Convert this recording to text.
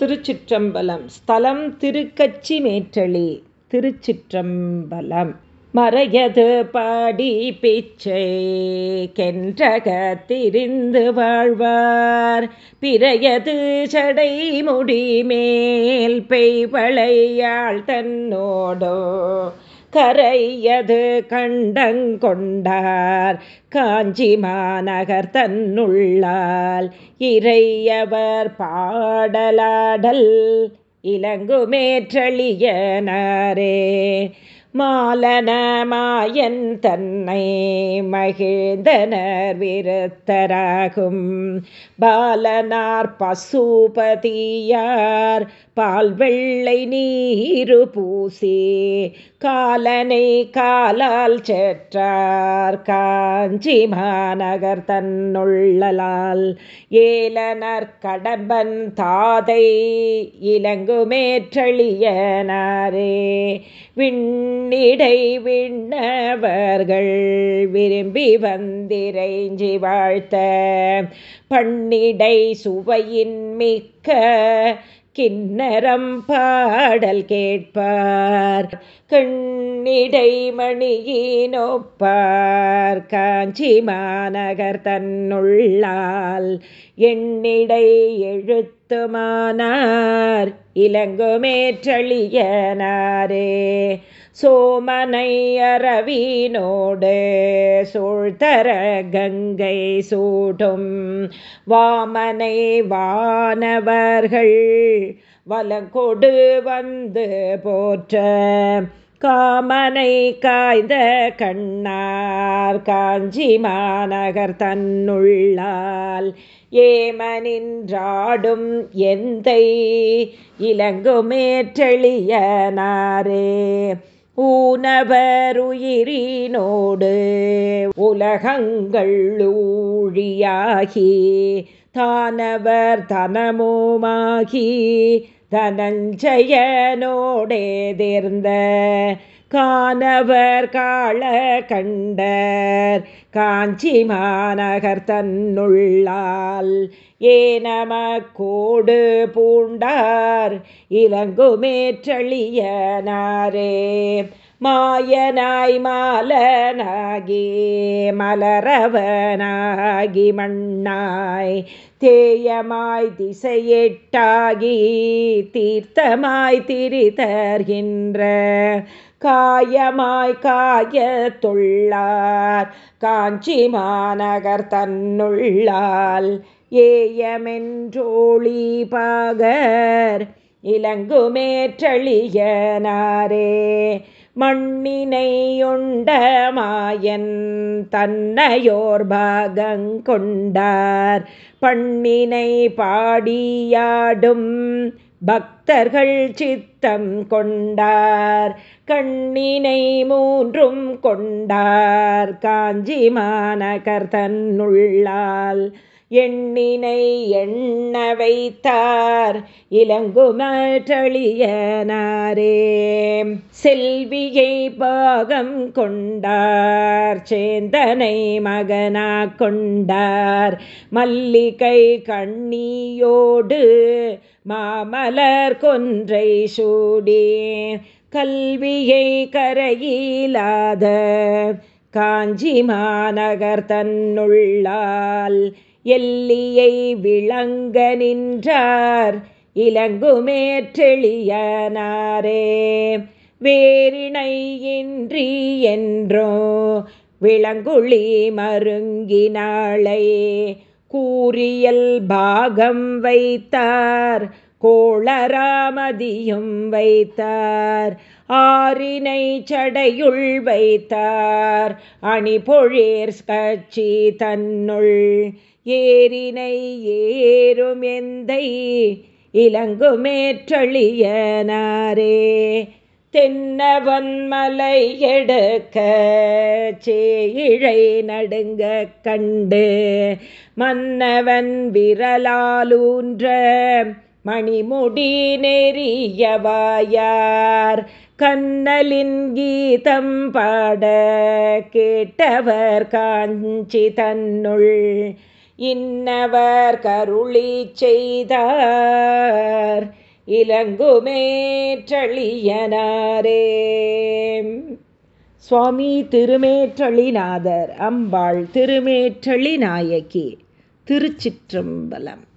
திருச்சிற்றம்பலம். ஸ்தலம் திருக்கச்சி மேற்றளி திருச்சிற்றம்பலம். மறையது பாடி பிச்சை கென்றக திரிந்து வாழ்வார். பிறையது சடை முடிமேல் பெய்வளையாள் தன்னோடோ கரையது கண்டங்கொண்டார். காஞ்சி மாநகர் தன்னுள்ளால் இறையவர் பாடலாடல். இலங்குமேற்றளியனாரே மாலனமாயன் தன்னை மகிழ்ந்தனர் விருத்தராகும். பாலனார் பசுபதியார் பால் வெள்ளை நீரு பூசி காலனை காலால் செற்றார். காஞ்சி மாநகர் தன்னுள்ளலால் ஏலனர் கடம்பன் தாதை இலங்குமேற்றளியனாரே விண் விண்ணிடை விண்ணவர்கள் விரும்பி வந்திரைஞ்சி வாழ்த்த. பண்ணிடை சுவையின் மிக்க கிண்ணரம் பாடல் கேட்பார். கண்ணிடை மணியினொப்பார் காஞ்சி மாநகர் தன்னுள்ளால் எண்ணிடை எழுத்துமானார் இளங்குமேற்றளியனாரே சோமனை அரவினோடு சூழ்தர கங்கை சூடும். வாமனை வானவர்கள் வலங்கொடு வந்து போற்ற காமனை காய்ந்த கண்ணார் காஞ்சி மாநகர் தன்னுள்ளால் ஏமனின்றாடும் எந்தை இலங்குமேற்றெளியனாரே ஊனவருயிரினோடு உலகங்கள் ஊழியாகி தானவர் தனமுமாகி தனஞ்சயனோடேதிர்ந்த காணவர் காள கண்டர். காஞ்சி மாநகர் தன்னுள்ளால் ஏனம கோடு பூண்டார் இலங்குமேற்றளியனாரே மாயனாய் மாலனாகி மலரவனாகி மண்ணாய் தேயமாய் திசையெட்டாகி தீர்த்தமாய் திரிதர்கின்ற காயமாய் காய தொள்ளார் காஞ்சி மாநகர் தன்னுள்ளால் ஏயமென்றோழி பாகர் இலங்குமேற்றழியனாரே மண்ணினையுண்ட மாயன் தன்னையோர் பாகங்கொண்டார் பண்ணினை பாடியாடும் பக்தர்கள் சித்தம் கொண்டார். கண்ணினை மூன்றும் கொண்டார். காஞ்சி மாநகர் தன்னுள்ளால் எண்ணினை எண்ண வைத்தார் இளங்குமற்றளியனாரே செல்வியை பாகம் கொண்டார். சேந்தனை மகனா கொண்டார். மல்லிகை கண்ணியோடு மாமலர் கொன்றை சூடி கல்வியை கரையிலாத காஞ்சி மாநகர் தன்னுள்ளால் எல்லியை விளங்க நின்றார் இலங்குமேற்றெளியனாரே. வேரிணை என்றோ விளங்குழி மருங்கினாளை கூறியல் பாகம் வைத்தார் கோளராமதியும் வைத்தார். ஆரினை சடையுள் வைத்தார். அணி பொழேர் கட்சி தன்னுள். ஏரினை ஏறும் எந்தை இலங்குமேற்றளியனாரே தென்னவன்மலை எடுக்க சேயிழை நடுங்க கண்டு மன்னவன் விரலாலூன்ற மணிமுடி நெறியவாயார். கண்ணலின் கீதம் பாட கேட்டவர் காஞ்சி தன்னுள். இன்னவர் கருளி செய்தார். இலங்குமேற்றளியனாரே சுவாமி திருமேற்றளிநாதர் அம்பாள் திருமேற்றளி நாயகி திருச்சிற்றம்பலம்.